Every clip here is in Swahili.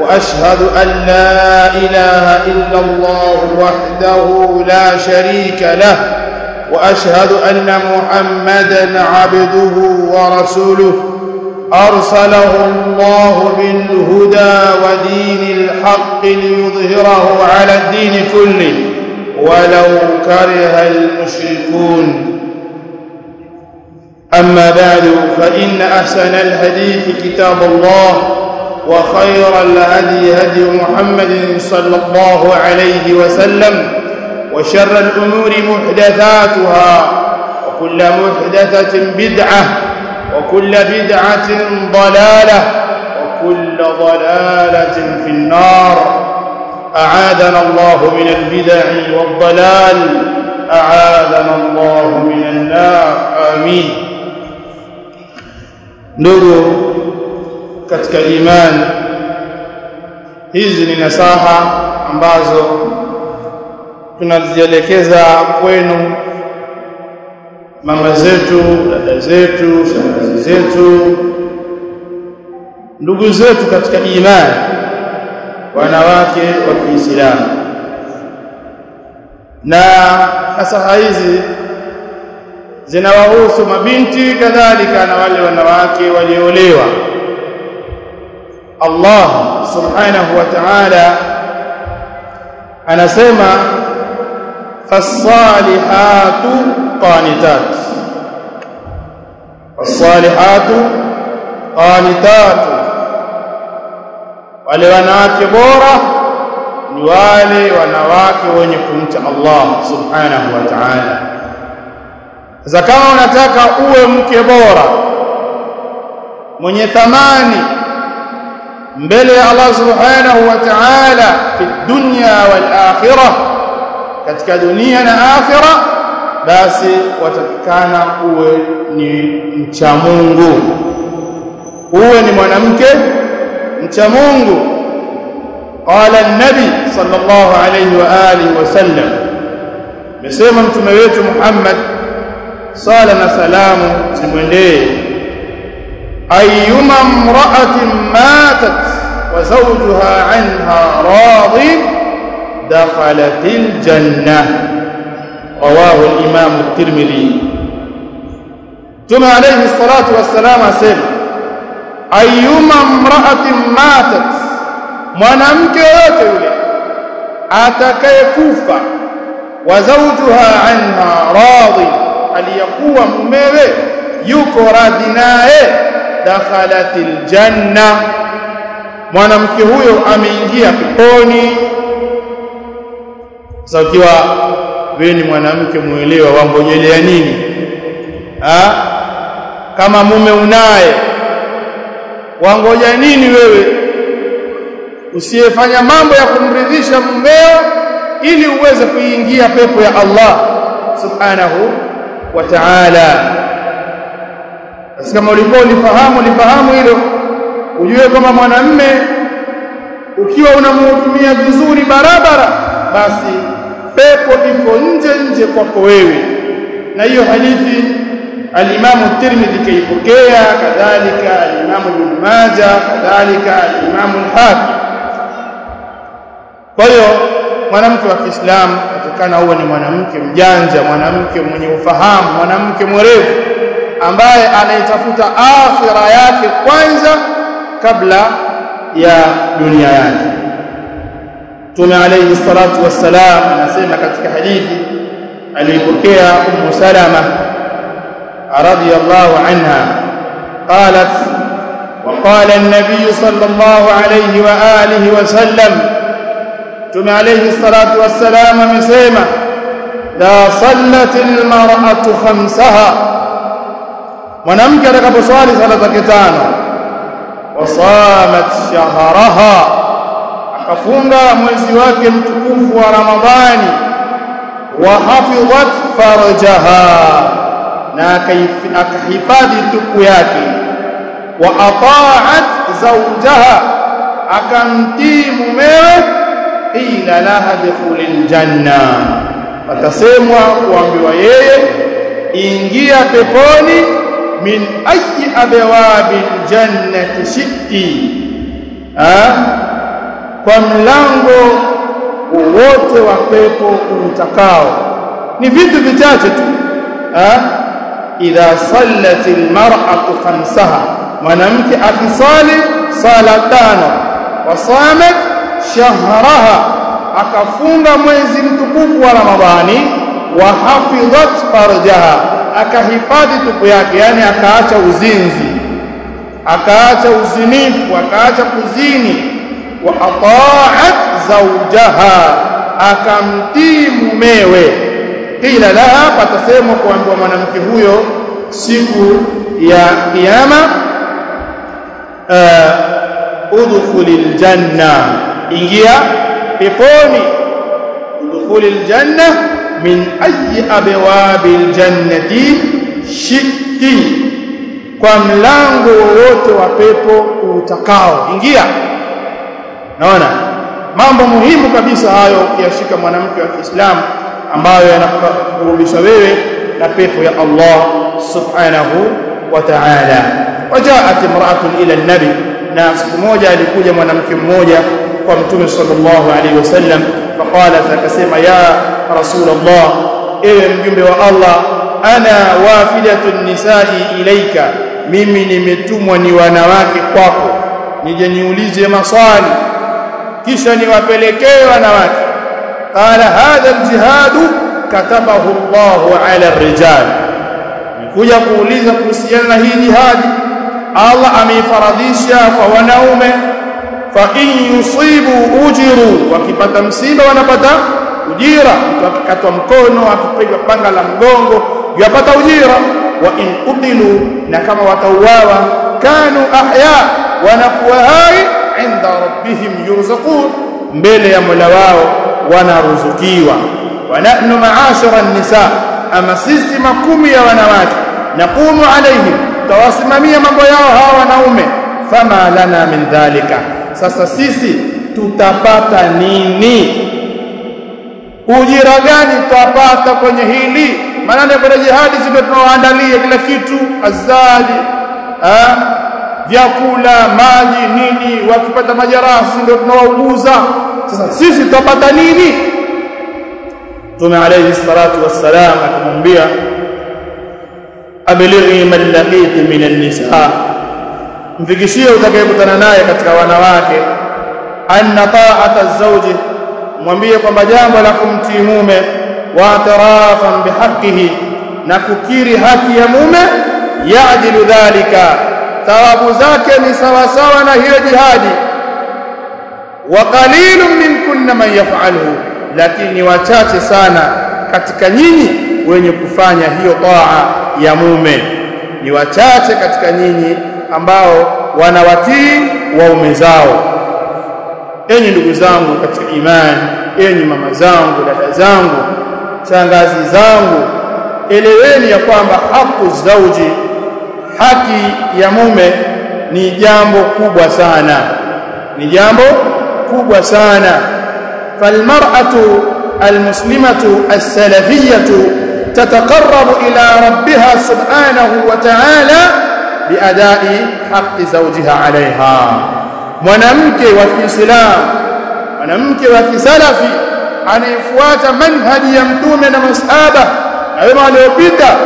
وأشهد أن لا إله إلا الله وحده لا شريك له وأشهد أن محمدا عبده ورسوله. أرسله الله بالهدى ودين الحق ليظهره على الدين كله. ولو كره المشركون. أما بعد فإن أحسن الحديث كتاب الله. وخير الهدي هدي محمد صلى الله عليه وسلم وشر الأمور محدثاتها وكل محدثة بدعة وكل بدعة ضلالة وكل ضلالة في النار. أعاذنا الله من البدع والضلال. أعاذنا الله من النار. آمين. Ndugu katika imani. Hizi ni nasaha ambazo tunazielekeza kwenu mama zetu dada zetu shangazi zetu ndugu zetu katika imani wanawake wa Kiislamu. Na nasaha hizi zinawahusu mabinti kadhalika na wale wanawake waliolewa Allah subhanahu wa ta'ala anasema fasalihatu qanitat. Fasalihatu qanitat. Wale wanawake bora ni wale wanawake wenye kumcha Allah subhanahu wa ta'ala. Sasa kama unataka uwe mke bora mwenye thamani mbele ya Allah subhanahu wa ta'ala fi dunya wal akhirah katika dunia na akhirah basi watakikana uwe ni mcha Mungu. Uwe ni mwanamke mcha Mungu. Qala an-nabi sallallahu alayhi wa alihi wasallam mesema mtume wetu Muhammad sala na salamu zimwendee ayyuma imra'atin matat wa zawjuha 'anha radin dakhalatil jannah rawahu al-imam at-tirmidhi tuma alayhi salatu wassalam asema ayyuma imra'atin matat mwanamke yote yule atakayekufa wa zawjuha 'anha radin aliyakuwa mumewe yuko radhi naye dakhalatil janna. Mwanamke huyo ameingia peponi. Sasa ukiwa wewe ni mwanamke muelewa wangojelea nini? Ha? kama mume unaye wangoja nini wewe? Usiyefanya mambo ya kumridhisha mumeo ili uweze kuingia pepo ya Allah subhanahu wa ta'ala basi kama ulikuwa ulifahamu ulifahamu hilo ujue kwamba mwanamme ukiwa unamhudumia vizuri barabara basi pepo iko nje nje kwako wewe. Na hiyo hadithi al-Imam Tirmidhi kaipokea kadhalika al-Imam Ibn Majah kadhalika al-Imam al-Hakim. Kwa hiyo mwanamke wa Kiislamu atakana uwe ni mwanamke mjanja mwanamke mwenye ufahamu mwanamke mwerevu ambaye anaitafuta akhira yake kwanza kabla ya dunia yake Mtume alayhi salatu wassalam anasema katika hadithi aliyopokea Ummu Salama radhiyallahu anha qalat وقال النبي صلى الله عليه واله وسلم Mtume alayhi salatu wassalam amesema la sallatil mar'atu khamsaha mwanamke atakaposwali sala zake tano wasamat shahraha akafunga mwezi wake mtukufu wa Ramadhani wa hafidhat farajaha na akahifadhi tuku yake wa ata'at zawjaha akamtii mumewe ila laha dukhulil janna. Atasemwa kuambiwa yeye ingia peponi min ayi abwabil jannati shiki kwa mlango wowote wa pepo utakao. Ni vitu vichache tu. Idha sallat almar'atu khamsaha mwanamke akisali sala tano. Wasamat shahraha. Akafunga mwezi mtukufu wa Ramadhani. Wa hafidhat farjaha akahifadhi tupu yake yani akaacha uzinzi akaacha uzinifu akaacha kuzini. Wa ata'at zawjaha akamtii mumewe. Kila laha patasemwa kuambiwa mwanamke huyo siku ya kiyama uh, udkhulil janna ingia peponi udkhulil janna min ayi abwabil jannati shiki kwa mlango wowote wa pepo utakao ingia naona? Mambo muhimu kabisa hayo ukiyashika mwanamke wa Kiislamu ambayo yanakurudisha wewe na pepo ya Allah subhanahu wa ta'ala. Wajaat imra'atun ila an-nabi. Na siku moja alikuja mwanamke mmoja kwa mtume sallallahu alaihi wasallam faqalat akasema ya rasulullah ewe mjumbe wa Allah ana wafidatun nisa'i ilaika mimi nimetumwa ni wanawake kwako nije niulize maswali kisha niwapelekee wanawake. Qala hadha aljihadu katabahu Allah ala arrijal. Nikuja kuuliza kuhusiana na hii jihadi. Allah ameifaradhisha kwa wanaume fa in yusibu ujiru wakipata msiba wanapata ujira. Mtu akikatwa mkono akipigwa panga la mgongo yapata ujira. Wa in qutilu na kama watauawa kanu ahya wanakuwa hai inda rabbihim yurzaqun. Mbele ya Mola wao wanaruzukiwa. Wa nahnu ma'ashara an-nisa ama sisi makumi ya wanawake. Naqumu alaihim tawasimamia mambo yao hawa wanaume. Fama lana min dhalika sasa sisi tutapata nini? Ujira gani tutapata kwenye hili? Maana kwenye jihadi sisi tunawaandalia kila kitu azadi ah vyakula maji nini wakipata majarasi ndio tunawauguza. Sasa sisi tutapata nini? Mtume alayhi salatu wassalam akamwambia abilighi man laqiti min an-nisa mfikishie utakayekutana naye katika wanawake. Anna ta'ata az-zawji mwambie kwamba jambo la kumtii mume wa tarafan bihaqqihi na kukiri haki ya mume yajilu dhalika thawabu zake ni sawa sawa na hiyo jihadi. Wa qalilun minkunna man yaf'aluhu lakini wachache sana katika nyinyi wenye kufanya hiyo taa ya mume. Ni wachache katika nyinyi ambao wanawatii waume zao. Enyi ndugu zangu katika imani enyi mama zangu dada zangu shangazi zangu eleweni ya kwamba haku zauji haki ya mume ni jambo kubwa sana. Ni jambo kubwa sana. Falmar'atu almuslimatu as-salafiyatu tataqarrabu ila rabbiha subhanahu wa ta'ala بأداء حق زوجها عليها. منامك وفي سلام منامك وفي سلف أن يفوات منهج يمتوم من مصحابه أيضا يبدا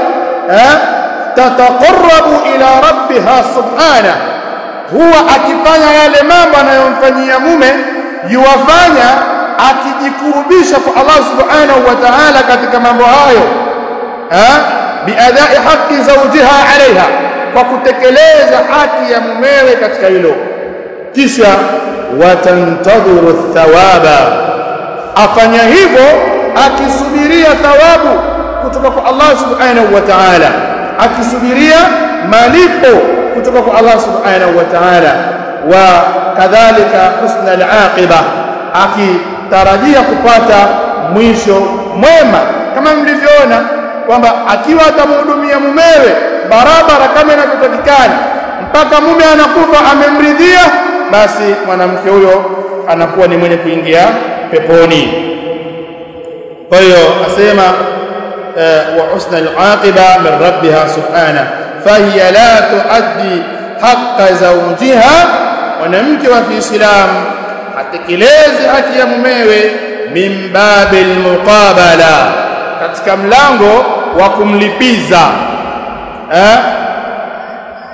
تتقرب إلى ربها سبحانه. هو أكفانا يا لمامة ينفني يمومه يوفانا akijikurubisha كربيشة الله سبحانه وتعالى ta'ala katika بأداء حق زوجها عليها. Kwa kutekeleza haki ya mumewe katika hilo. Kisha watantadhuru thawaba. Afanya hivyo akisubiria thawabu kutoka kwa Allah subhanahu wa ta'ala. Akisubiria malipo kutoka kwa Allah subhanahu wa ta'ala. Wa kadhalika husna al-aqiba akitarajia kupata mwisho mwema. Kama mlivyoona kwamba akiwa atamhudumia mumewe barabara kama inavyotakikana mpaka mume anakufa amemridhia basi mwanamke huyo anakuwa ni mwenye kuingia peponi. Kwa hiyo asema wa husna al-aqiba min rabbiha subhana fahiya la tuaddi haqqa zawjiha mwanamke wa Kiislamu atekeleze haki ya mumewe min babil muqabala katika mlango wa kumlipiza eh?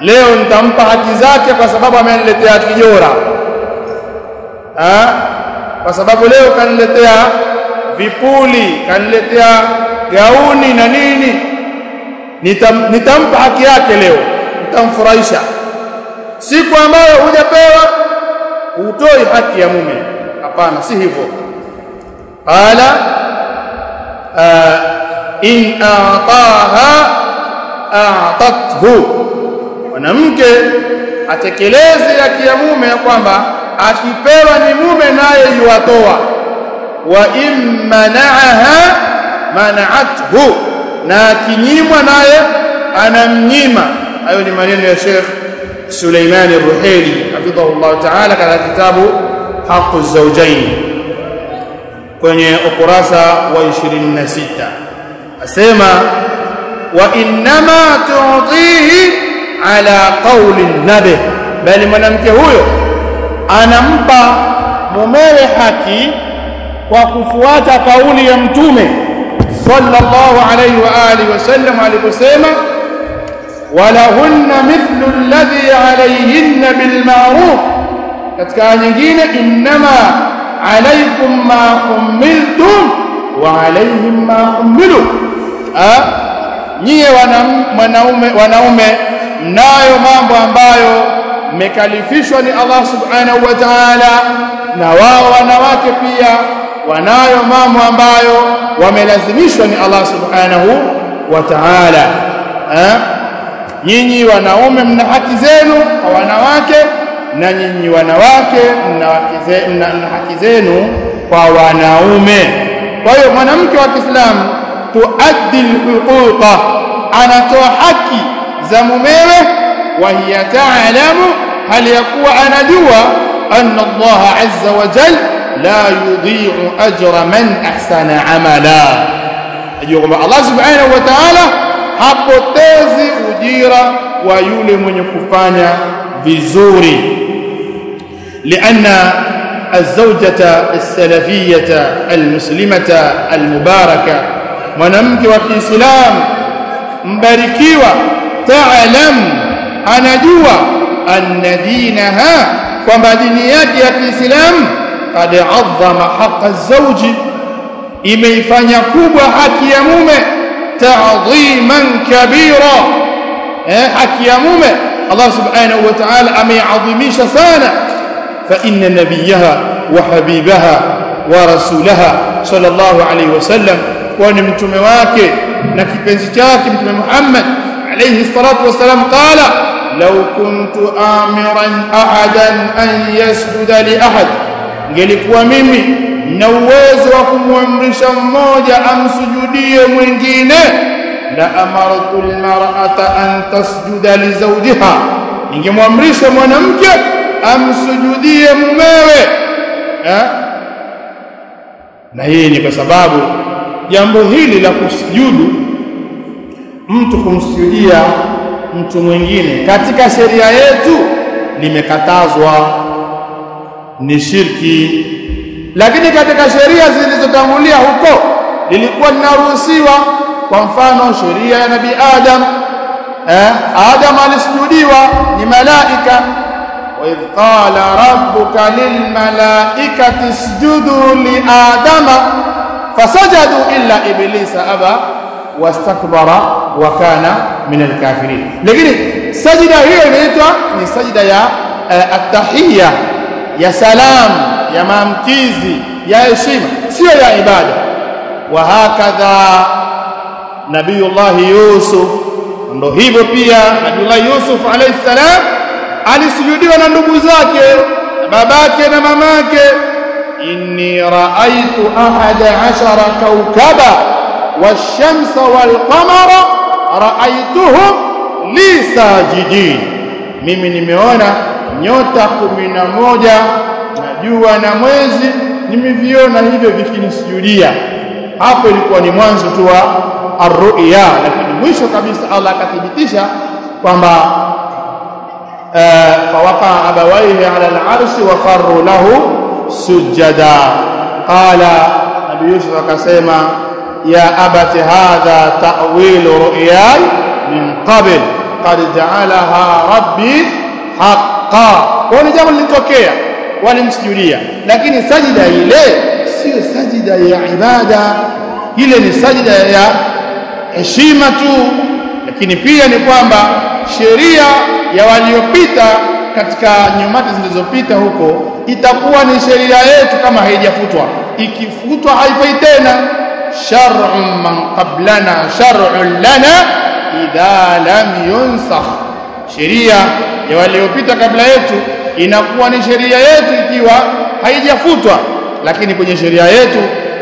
Leo nitampa haki zake kwa sababu ameniletea kijora eh? Kwa sababu leo kaniletea vipuli kaniletea gauni na nini. Nitam, nitampa haki yake leo. Nitamfurahisha. Siku ambayo hujapewa utoi haki ya mume. Hapana si hivyo. Qala in ataha a'tathu mwanamke atekeleze haki ya mume kwamba akipewa ni mume naye yuatoa wa in mana'aha mana'athu. Na akinyimwa naye anamnyima. Hayo ni maneno ya Sheikh Suleiman Ruhaili hafidhahullah ta'ala katika kitabu Haqu Zawjain kwenye ukurasa wa 26 asema wa تعطيه على qawli nabi. Bali mwanamke huyo anampa mumewe haki kwa kufuata kauli ya mtume sallallahu alayhi wa alihi wasallam aliposema walahunna mithlu alladhi alayhinna bilma'ruf katika nyingine innama alaykum ma ummiltum wa alayhim ma ummilu nyie wanaume wanaume mnayo mambo ambayo mmekalifishwa ni Allah subhanahu wa ta'ala na wao wanawake pia wanayo mambo ambayo wamelazimishwa ni Allah subhanahu wa ta'ala. Nyinyi wanaume mna haki zenu kwa wanawake na nyinyi wanawake mna haki zenu kwa wanaume. Kwa hiyo mwanamke wa Kiislamu tuaddi alhuquqa anatoa haki za mumewe wa hiya ta'lamu hali yakuwa anajua anna Allah azza wa jalla la yudhi'u ajra man ahsana amala ajua kwamba Allah subhanahu wa ta'ala hapotezi ujira wa yule mwenye kufanya vizuri لأن الزوجة السلفية المسلمة المباركة mwanamke wa Kiislamu mbarikiwa ta'lam anajua anna dinaha kwamba dini yake ya Kiislamu qad azzama haqqa zawji imeifanya kubwa haki ya mume ta'dhiman kabira eh haki ya mume Allah subhanahu wa ta'ala ameadhimisha sana fa inna nabiyaha wa habibaha wa rasulaha sallallahu alayhi wasallam kwani mtume wake na kipenzi chake mtume Muhammad alayhi salatu wasalam qala law kuntu amiran ahadan an yasjuda li ahad ngelikuwa mimi na uwezo wa kumwamrisha mmoja amsujudie mwingine la amartu almar'ata an tasjuda li zawjiha ningemwamrisha mwanamke amsujudie mumewe eh? na hii ni kwa sababu jambo hili la kusujudu mtu kumsujudia mtu mwingine katika sheria yetu limekatazwa ni shirki. Lakini katika sheria zilizotangulia huko lilikuwa linaruhusiwa kwa mfano sheria ya nabii Adam eh, Adam alisujudiwa ni malaika. Wa idh qala rabbuka lil malaikati isjudu li adama fasajadu illa iblisa aba wastakbara wa kana min alkafirin. Lakini sajida hiyo inaitwa ni sajida ya atahiyya ya salam ya maamkizi ya heshima sio ya ibada. Wa hakadha nabiyullah yusuf ndo hivyo pia nabiyullah yusuf alayhi salam alisujudiwa na ndugu zake babake na mamake inni ra'aytu ahada ashara kawkaba wash-shamsa wal-qamara ra'aytuhum li sajidin. Mimi nimeona nyota kumi na moja na jua na mwezi nimeviona hivyo vikinisujudia. Hapo ilikuwa ni mwanzo tu wa arruya lakini mwisho kabisa Allah akathibitisha kwamba fawaqa abawaihi ala al-arshi wa kharru lahu sujada. Qala nabii Yusuf akasema ya abati hadha ta'wilu ru'yay min qabl qad ja'alaha rabbi haqqan kwa ni jambo lilitokea walimsujudia. Lakini sajida ile sio sajida ya ibada ile ni sajida ya heshima tu. Lakini pia ni kwamba sheria ya waliopita katika nyumati zilizopita huko itakuwa ni sheria yetu kama haijafutwa. Ikifutwa haifai tena. Shar'un man qablana shar'un lana idha lam yunsakh. Sheria ya waliopita kabla yetu inakuwa ni sheria yetu ikiwa haijafutwa. Lakini kwenye sheria yetu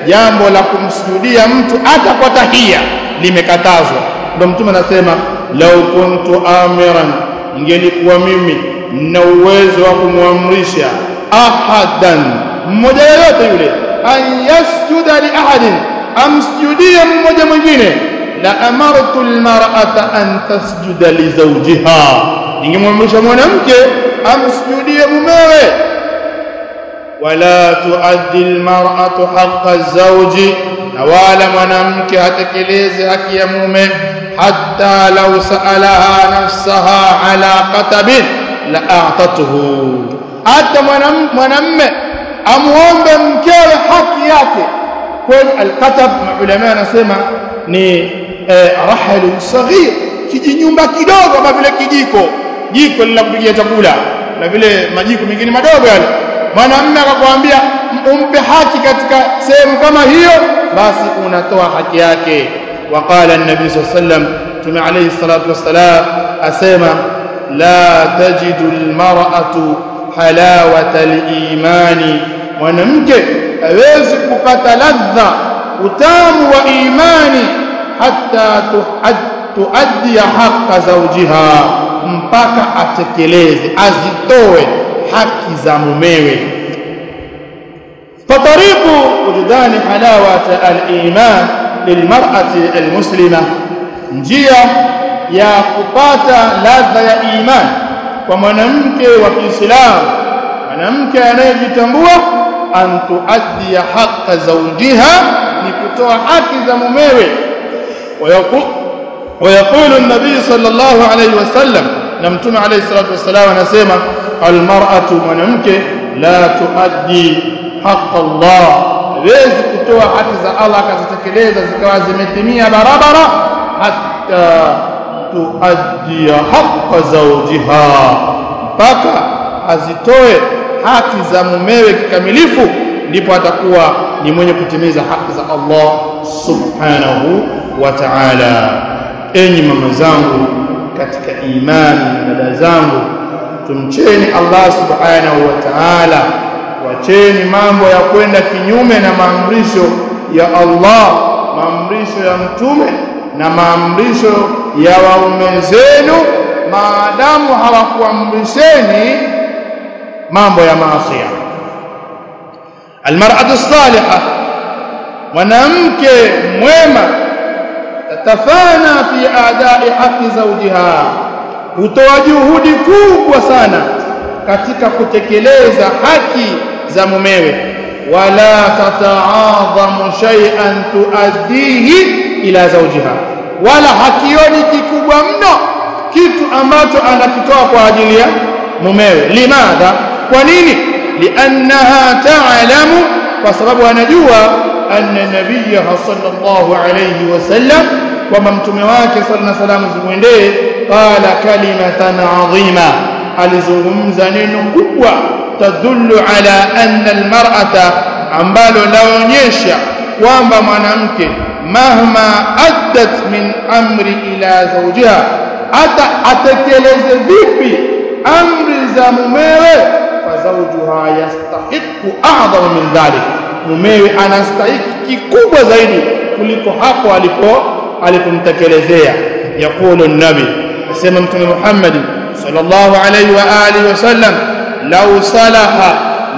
jambo la kumsujudia mtu hata kwa tahia limekatazwa. Ndio mtume anasema lau kuntu amiran ingelikuwa mimi na uwezo wa kumwamrisha ahadan mmoja yoyote yule an yasjuda li ahadin amsujudie mmoja mwingine la amartu almar'ata an tasjuda li zawjiha ningemwamrisha mwanamke amsujudie mumewe wala tuaddi almar'atu haqqa az-zawji na wala mwanamke hatekeleze haki ya mume hatta law sa'alaha nafsaha ala qatabin la a'tatuhu hata mwanamme amuombe mkewe haki yake. Kwani alkatab maulama anasema ni eh, rahalu saghir kijinyumba kidogo kama vile kijiko jiko linakupikia chakula na vile majiko mengine madogo yale. Mwanamume akakwambia umpe haki katika sehemu kama hiyo basi unatoa haki yake. Waqala an-nabi sallam tume alayhi salatu wassalam asema la tajidu al-mar'atu halawata al-imani mwanamke hawezi kupata ladha utamu wa imani hatta tuaddi haqqa zawjiha mpaka atekeleze azitoe haki za mumewe فطريق وجدان حلاوة الإيمان للمرأة المسلمة njia ya kupata ladha ya iman kwa mwanamke wa Kiislamu mwanamke anayejitambua an tuaddi haqqa zawjiha ni kutoa haki za mumewe ويقول النبي صلى الله عليه وسلم نمتم عليه الصلاة والسلام anasema المرأة mwanamke la tuaddi haqqa Allah hawezi kutoa haki za Allah akazitekeleza zikawa zimetimia barabara hatta tuaddi haqqa zawjiha. Mpaka azitoe haki za mumewe kikamilifu ndipo atakuwa ni mwenye kutimiza haki za Allah subhanahu wa ta'ala. Enyi mama zangu katika imani dada zangu tumcheni Allah subhanahu wa ta'ala. Wacheni mambo ya kwenda kinyume na maamrisho ya Allah maamrisho ya mtume na maamrisho ya waume zenu. Maadamu hawakuamrisheni mambo ya maasi. Almar'atu salihah mwanamke mwema tatafana fi adai haki zaujiha hutoa juhudi kubwa sana katika kutekeleza haki za mumewe. Wala tataadhamu shay'an tuaddihi ila zawjiha. Wala hakioni kikubwa mno kitu ambacho anakitoa kwa ajili ya mumewe. Limadha? Kwa nini? Liannaha ta'lamu kwa sababu anajua anna nabiyya sallallahu alayhi wasallam kwamba mtume wake sallallahu alayhi wasallam zimwendee qala kalimatan adhima alizungumza neno kubwa tadullu ala anna almar'ata ambalo laonyesha kwamba mwanamke mahma addat min amri ila zawjiha hata atekeleze vipi amri za mumewe zawjuha yastahiqu a'dhamu min dhalik mumewe anastahiki kikubwa zaidi kuliko hapo alipo alipomtekelezea yaqulu nabi asema mtume Muhammad sallallahu alayhi wa alihi wasallam law salaha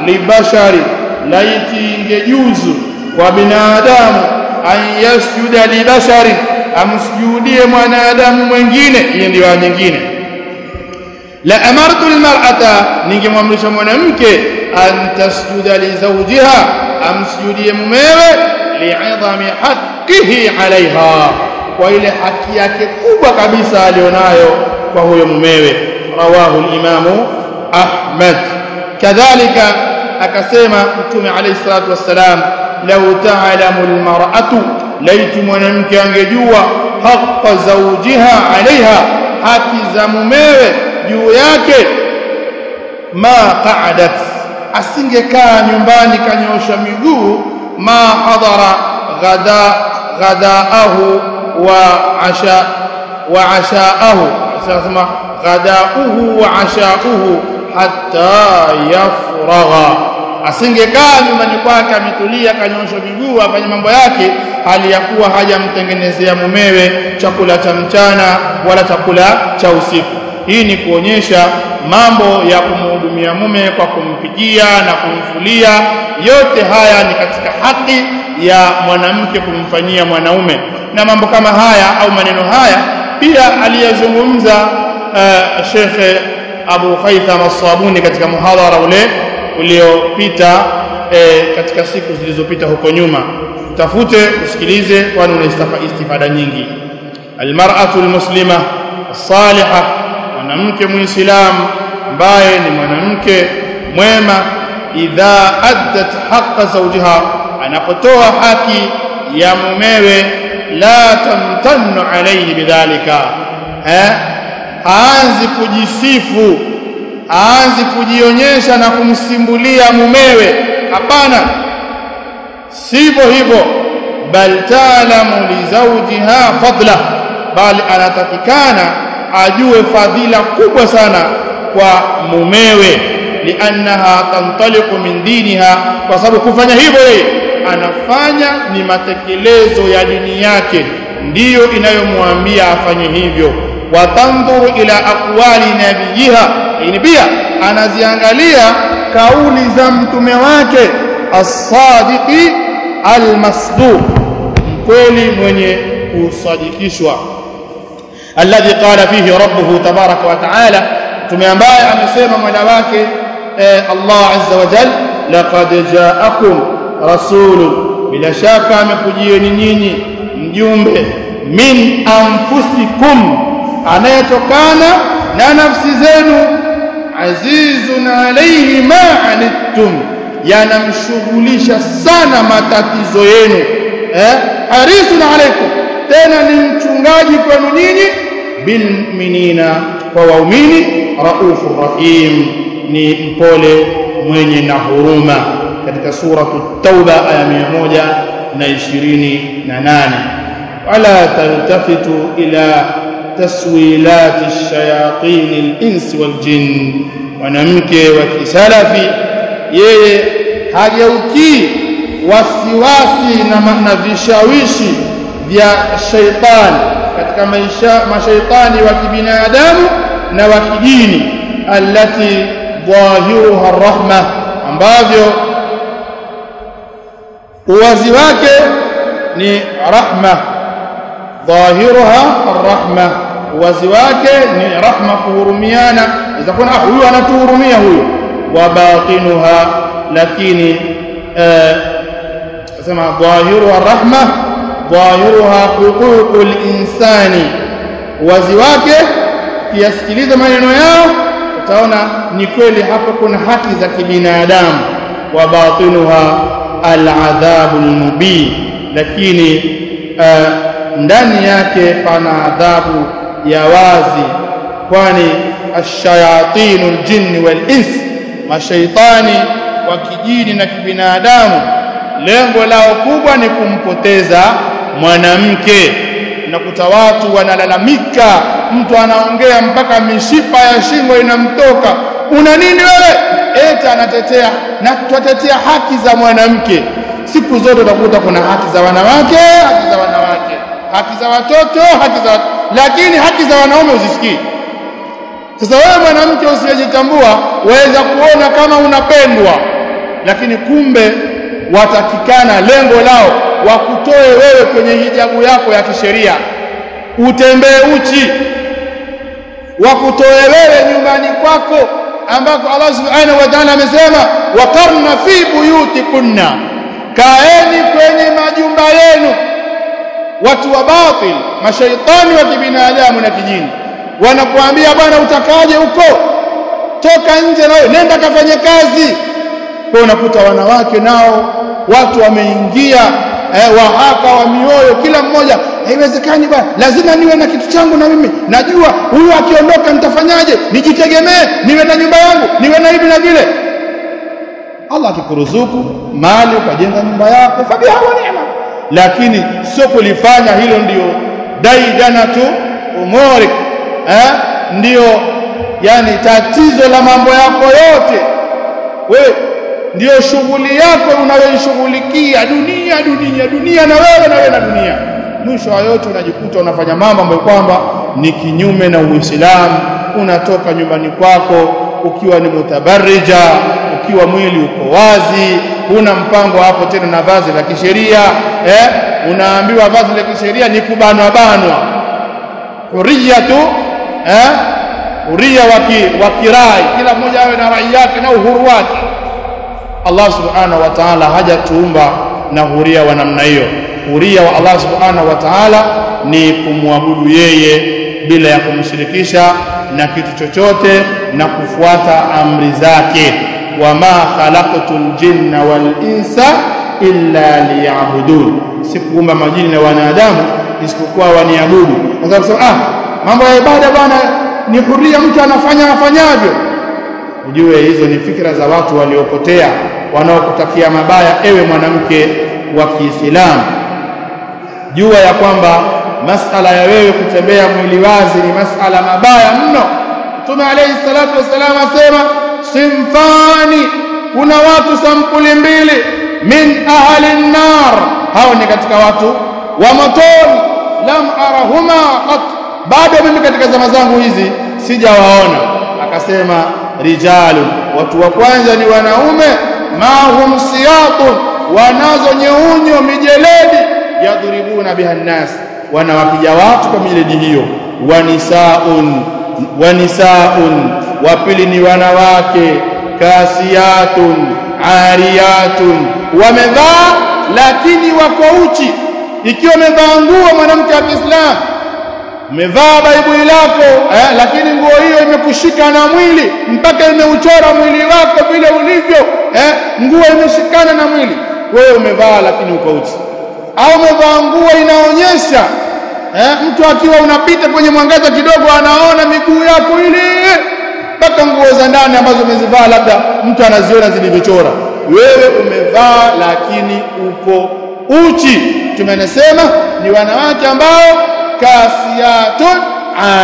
libashari laiti ingejuzu kwa binadamu an yasjuda libashari amsujudie mwanadamu mwingine hiyo ndio nyingine. La amartu almar'ata ningemwamrisha mwanamke an tasjuda li zawjiha amsujudie mumewe li'idhami haqqihi 'alayha kwa ile haki yake kubwa kabisa alionayo kwa huyo mumewe. Rawahu al-imamu Ahmad. Kadhalika akasema mtume alayhi salatu wassalam law ta'lamu almar'atu laiti mwanamke angejua haqqa zawjiha 'alayha haki za mumewe juu yake. Ma qa'adat asingekaa nyumbani kanyosha miguu ma hadara ghada ghadaahu wa asha wa ashaahu sasa ghadauhu wa ashaahu hatta yafragha asingekaa nyumbani kwake ametulia kanyosha miguu afanye mambo yake hali ya kuwa hajamtengenezea mumewe chakula cha mchana wala chakula cha usiku. Hii ni kuonyesha mambo ya kumhudumia mume kwa kumpikia na kumfulia yote haya ni katika haki ya mwanamke kumfanyia mwanaume. Na mambo kama haya au maneno haya pia aliyazungumza uh, Sheikh Abu Haitham As-Sabuni katika muhadhara ule uliopita e, katika siku zilizopita huko nyuma. Tafute usikilize kwani una istifada nyingi. Almar'atu almuslima as-salihah mwanamke muislamu ambaye ni mwanamke mwema idha addat haqqa zawjiha anapotoa haki ya mumewe la tamtannu alayhi bidhalika. Eh aanzi kujisifu aanzi kujionyesha na kumsimbulia mumewe. Hapana sivyo hivyo. Bal taalamu li zawjiha fadla bali anatakikana ajue fadhila kubwa sana kwa mumewe. Liannaha tantaliqu min diniha kwa sababu kufanya hivyo yeye anafanya ni matekelezo ya dini yake. Ndiyo inayomwambia afanye hivyo. Watandhuru ila aqwali nabiyiha lakini pia anaziangalia kauli za mtume wake as-sadiqi al-masduq mkweli mwenye kusadikishwa. Alladhi qala fihi rabbuhu tabaraka wa taala mtume ambaye amesema mola wake eh, Allah azza wa jalla laqad ja'akum rasulun. Bila shaka amekujieni nyinyi mjumbe min anfusikum anayetokana na nafsi zenu azizun alayhi ma anittum. Yanamshughulisha sana matatizo yenu. Eh? Harisun alaykum. Tena ni mchungaji kwenu nyinyi. Bilmu'minina kwa waumini. Raufu rahim. Ni mpole mwenye na huruma. Katika suratu tauba aya 128 wala taltafitu ila taswilati ash-shayatin al-ins wal-jinn mwanamke wa kisalafi yeye hageukii wasiwasi na, na vishawishi vya shaitani katika maisha mashaitani wa kibinadamu na wa kidini allati dhahiruha rahma ambavyo uwazi wake ni rahma dhahiruha arrahma uwazi wake ni rahma kuhurumiana. Kuna ah huyu anatuhurumia huyu. Wa batinuha lakini sema dhahiruha rahma dhahiruha huququl insani uwazi wake kiyasikiliza maneno yao utaona ni kweli hapo kuna haki za kibinadamu. Wa batinuha aladhabu lmubin lakini uh, ndani yake pana adhabu ya wazi kwani ashayatinu aljinni walins mashaitani wa kijini na kibinadamu lengo lao kubwa ni kumpoteza mwanamke. Nakuta watu wanalalamika mtu anaongea mpaka mishipa ya shingo inamtoka. Una nini wewe? Eti anatetea na twatetea haki za mwanamke. Siku zote utakuta kuna haki za wanawake haki za wanawake haki za watoto haki za lakini haki za wanaume usisikii sasa wewe mwanamke usiyejitambua waweza kuona kama unapendwa lakini kumbe watakikana lengo lao wakutoe wewe kwenye hijabu yako ya kisheria. Utembee uchi wakutoe wewe nyumbani kwako ambako Allah subhanahu wa ta'ala amesema waqarna fi buyutikunna. Kaeni kwenye majumba yenu watu wa batil mashaitani wa kibinadamu na kijini. Wanakuambia bwana utakaje huko? Toka nje nawe nenda kafanye kazi. Kwa unakuta wanawake nao watu wameingia eh, wahaka wa mioyo kila mmoja haiwezekani bwana lazima niwe na kitu changu na mimi. Najua huyu akiondoka nitafanyaje? Nijitegemee niwe na nyumba yangu niwe na hivi na vile. Allah akikuruzuku mali ukajenga nyumba yako. Fabiha wa neema lakini sio kulifanya hilo ndio daidanatu umurik eh? Ndio yani tatizo la mambo yako yote. Wewe ndio shughuli yako unayoishughulikia dunia dunia dunia na wewe na wewe na dunia. Mwisho wa yote unajikuta unafanya mambo ambayo kwamba ni kinyume na Uislamu unatoka nyumbani kwako ukiwa ni mutabarrija ukiwa mwili uko wazi huna mpango hapo tena na vazi la kisheria eh unaambiwa vazi la kisheria ni kubanwa banwa. Huria tu eh huria wa kirai. Kila mmoja awe na rai yake na uhuru wake. Allah subhanahu wa ta'ala hajatuumba na huria wa namna hiyo. Huria wa Allah subhanahu wa ta'ala ni kumwabudu yeye bila ya kumshirikisha na kitu chochote na kufuata amri zake wama khalaqtul jinna wal insa illa liya'budun. Sikuumba majini na wanadamu isipokuwa waniabudu. Kusema ah mambo ya ibada bwana ni huria mtu anafanya afanyavyo. Ujue hizo ni fikra za watu waliopotea wanaokutakia mabaya ewe mwanamke wa Kiislamu. Jua ya kwamba masala ya wewe kutembea mwili wazi ni masala mabaya mno. Mtume alayhi salatu wasallam asema simfani kuna watu sampuli mbili min ahli nnar hao ni katika watu wa motoni. Lam arahuma qat. Bado mimi katika zama zangu hizi sijawaona. Akasema rijalu watu wa kwanza ni wanaume. Mahum siyatu wanazo nyeunyo mijeledi. Yadhribuna biha nnas wanawapiga watu kwa miledi hiyo. Wanisaun wanisaun wa pili ni wanawake kasiyatun ariyatun. Wamevaa lakini wako uchi. Ikiwa umevaa nguo mwanamke wa Kiislamu umevaa baibui lako eh, lakini nguo hiyo imekushika na mwili mpaka imeuchora mwili wako vile ulivyo eh, nguo imeshikana na mwili. Wewe umevaa lakini uko uchi. Au umevaa nguo inaonyesha eh, mtu akiwa unapita kwenye mwangaza kidogo anaona miguu yako ile mpaka nguo za ndani ambazo umezivaa labda mtu anaziona zilivyochora wewe umevaa lakini uko uchi. Tumenasema ni wanawake ambao kasiyatun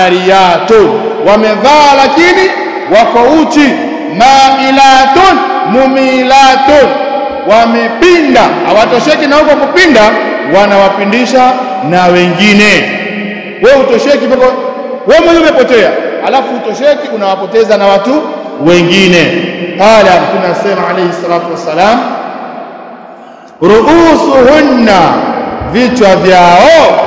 ariyatun. Wamevaa lakini wako uchi. Mailatun mumilatun. Wamepinda. Hawatosheki na huko kupinda wanawapindisha na wengine. Wewe utosheki wewe mwenyewe umepotea alafu utosheki unawapoteza na watu wengine. Qala tunasema alayhi salatu wasalam ruusuhunna vichwa vyao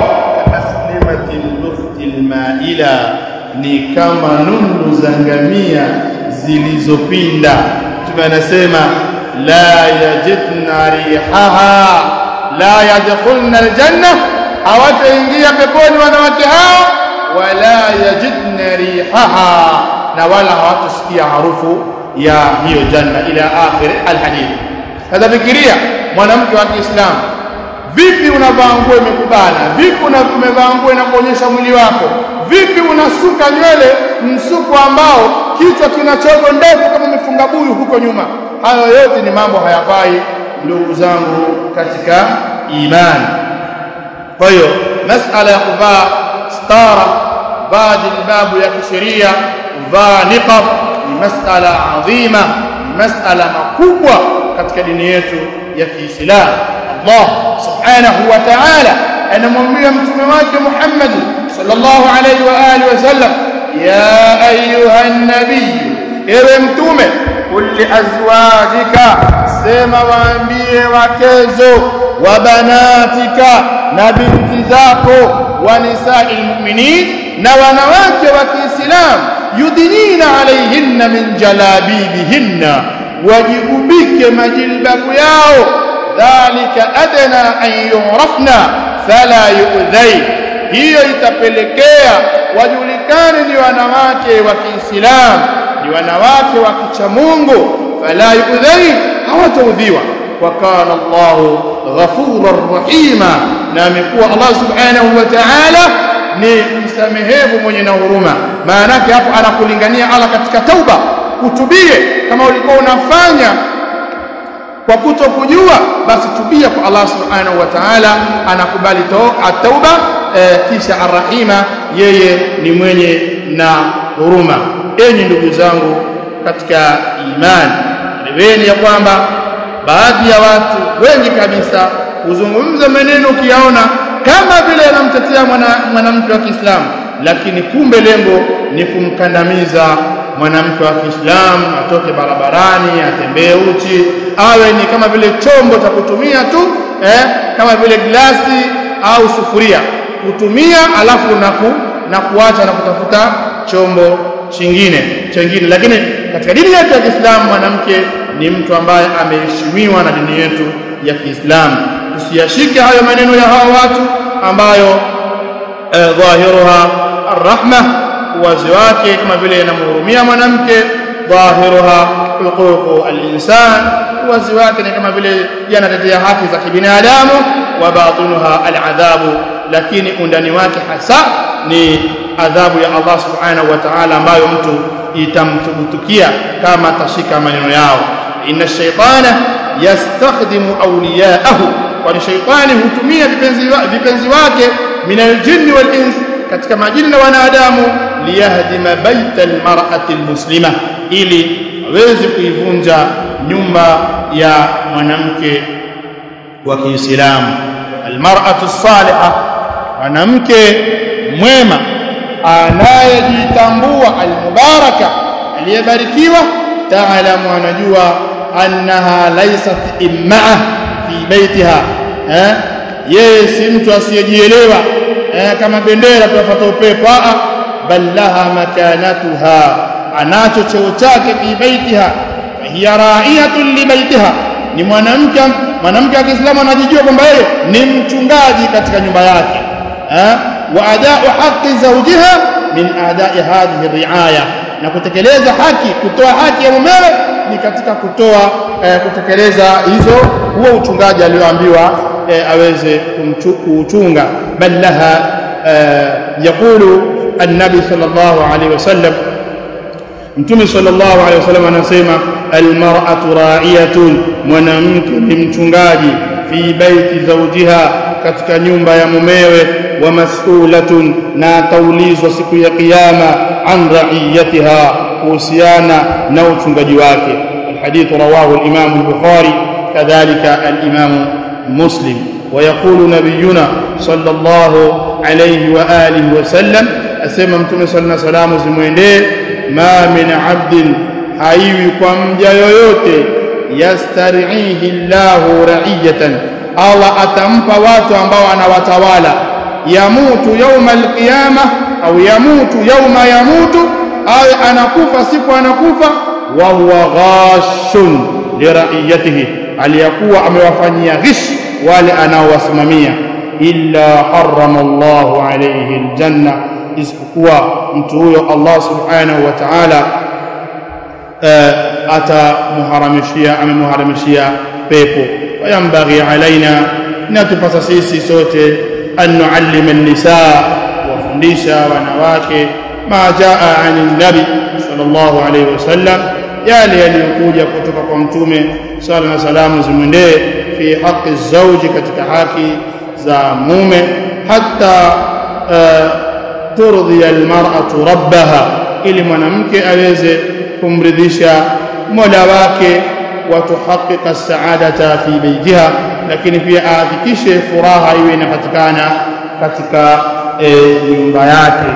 aslimatil luftil maila ni kama nundu za ngamia zilizopinda. Tumenasema la yajidna rihaha la yadkhulna aljanna. Hawataingia peponi wanawake hao wala yajidna rihaha na wala hawatasikia harufu ya hiyo janna ila akhir alhadith. Sasa fikiria mwanamke wa Kiislamu vipi unavaa nguo imekubana? Vipi unavaa nguo inakuonyesha mwili wako? Vipi unasuka nywele msuko ambao kichwa kina chogo ndefu kama mifunga buyu huko nyuma? Hayo yote ni mambo hayafai ndugu zangu katika imani. Kwa hiyo masala ya kuvaa ستار بعد الباب يا كشرية ذانقة مسألة عظيمة مسألة مقوة قد كدنيته يا كيسلام الله سبحانه وتعالى أنا مميم تمامات محمد صلى الله عليه وآله وسلم. يا أيها النبي إرمتم قل لأزواجك سيما وأنبيه وكيزو وبناتك نبي انتزاقه wa nisa'il mu'minin na wanawake wa Kiislamu yudinina alaihinna min jalabibihinna wajigubike majilbabu yao. Dhalika adna an yurafna fala yu'dhain hiyo itapelekea wajulikane ni wanawake wa Kiislamu ni wanawake wa kicha Mungu. Fala yu'dhain hawataudhiwa. Wa kana Allahu ghafurar rahima na amekuwa Allah subhanahu wa ta'ala ni msamehevu mwenye na huruma. Maana yake hapo anakulingania Allah katika tauba. Utubie kama ulikuwa unafanya kwa kutokujua basi tubia kwa Allah subhanahu wa ta'ala anakubali tauba e, kisha arrahima yeye ni mwenye na huruma. Enyi ndugu zangu katika imani eleweni ya kwamba baadhi ya watu wengi kabisa huzungumza maneno ukiyaona kama vile anamtetea mwanamke wa Kiislamu lakini kumbe lengo ni kumkandamiza mwanamke wa Kiislamu atoke barabarani atembee uchi awe ni kama vile chombo cha kutumia tu eh, kama vile glasi au sufuria. Kutumia alafu na ku, na kuacha na kutafuta chombo chingine chingine lakini katika dini yetu ya Kiislamu mwanamke ni mtu ambaye ameheshimiwa na dini yetu ya Kiislamu. Usiyashike hayo maneno ya hawa watu ambayo eh, dhahiruha arrahma uwazi wake kama vile inamhurumia mwanamke dhahiruha huququ alinsan wazi wake ni kama vile yanatetea haki za kibinadamu wa batinuha al-adhabu. Lakini undani wake hasa ni adhabu ya Allah subhanahu wa ta'ala ambayo mtu itamtubutukia kama atashika maneno yao. Inna shaytana yastakhdimu awliya'ahu kwani shaytani hutumia vipenzi, vipenzi wake min aljinni wal ins katika majini na wanadamu liyahdima baita almar'ati almuslima ili aweze kuivunja nyumba ya mwanamke wa Kiislamu. Almar'atu salihah mwanamke mwema anayejitambua almubaraka aliyebarikiwa taalamu anajua annaha laysat imma'a fi baitiha eh? Yeye si mtu asiyejielewa. Eh kama bendera tunafuata upepo. A bal laha makanatuha. Anacho cheo chake fi baitiha hiya ra'iyatun li baitiha ni mwanamke mwanamke wa Kiislamu anajijua kwamba yeye ni mchungaji katika nyumba yake. Eh wa حق زوجها من ada'i hadhihi ri'aya. Na kutekeleza haki kutoa haki ya mumewe ni katika kutoa eh, kutekeleza hizo huo uchungaji alioambiwa eh, aweze kuuchunga. Bal laha eh, yaqulu an-nabi sallallahu alayhi wasallam mtume sallallahu alayhi wasallam anasema almar'atu ra'iyatun mwanamke ni mchungaji fi baiti zawjiha katika nyumba ya mumewe ومسؤولة ناتوليز وسيك يا قيامة عن رعيتها وصيانا نوتشغاجي واكي الحديث رواه الإمام البخاري كذلك الإمام مسلم. ويقول نبينا صلى الله عليه وآله وسلم اسمع متوم صلنا سلام زمويندي ما من عبد حيوي قام جايوته يسترعيه الله رعية. الله اتمى watu ambao anawatawala yamutu yauma alqiyama au yamutu yauma yamutu awe anakufa siku anakufa wa huwa ghashun liraiyatihi aliyakuwa amewafanyia ghish wale anaowasimamia. Illa harrama Allahu alayhi aljanna isipokuwa mtu huyo Allah subhanahu wa ta'ala atamuharamishia amemuharamishia pepo. Fayambaghi alaina natupasa sisi sote أن نعلم النساء وفنديشا ونواكي ما جاء عن النبي صلى الله عليه وسلم. يالي أن يقول يكتب قمتم صلى الله عليه في حق الزوج كتتحاك زاموم. حتى آه، ترضي المرأة ربها. إلي منامك أليزي كمرديشا ملواكي وتحقق السعادة في بيتها. Lakini pia ahakikishe furaha iwe inapatikana katika e, nyumba yake